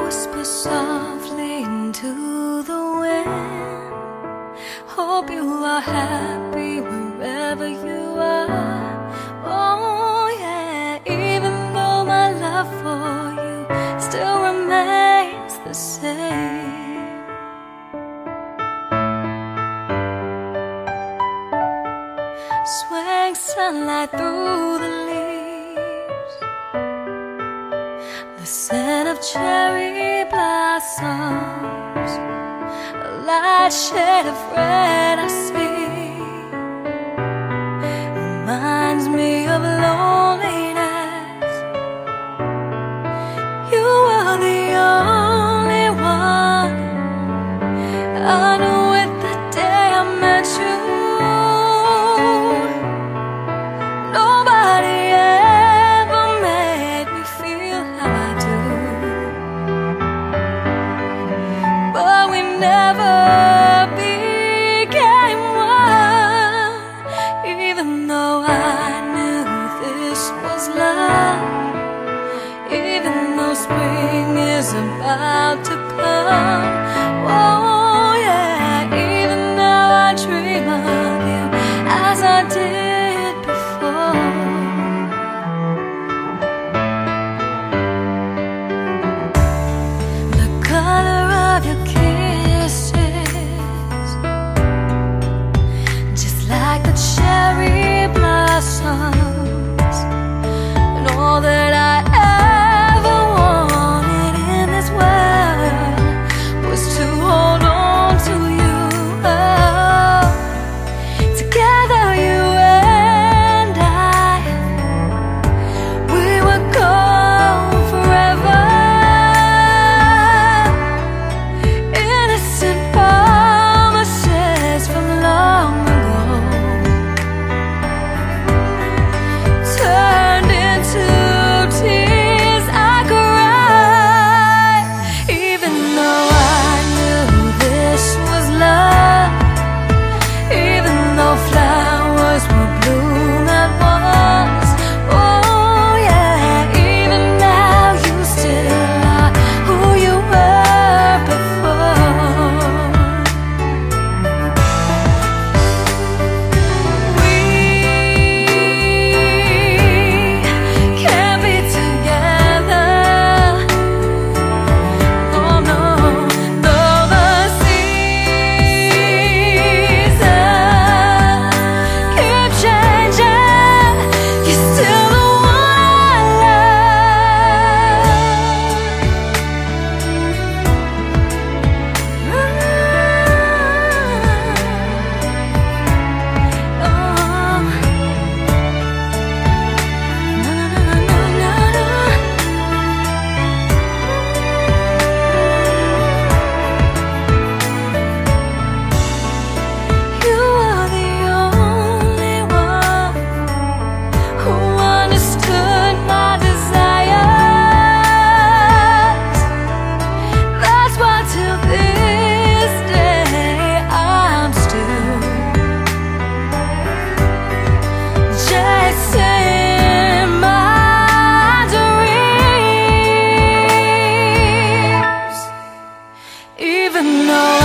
whisper softly into the wind. Hope you are happy wherever you are. Oh, yeah, even though my love for you still remains the same. Swing sunlight through the leaves, the scent of cherry blossoms, a light shade of red I see, reminds me of loneliness. Though I knew this was love. Even though spring is about to come, even though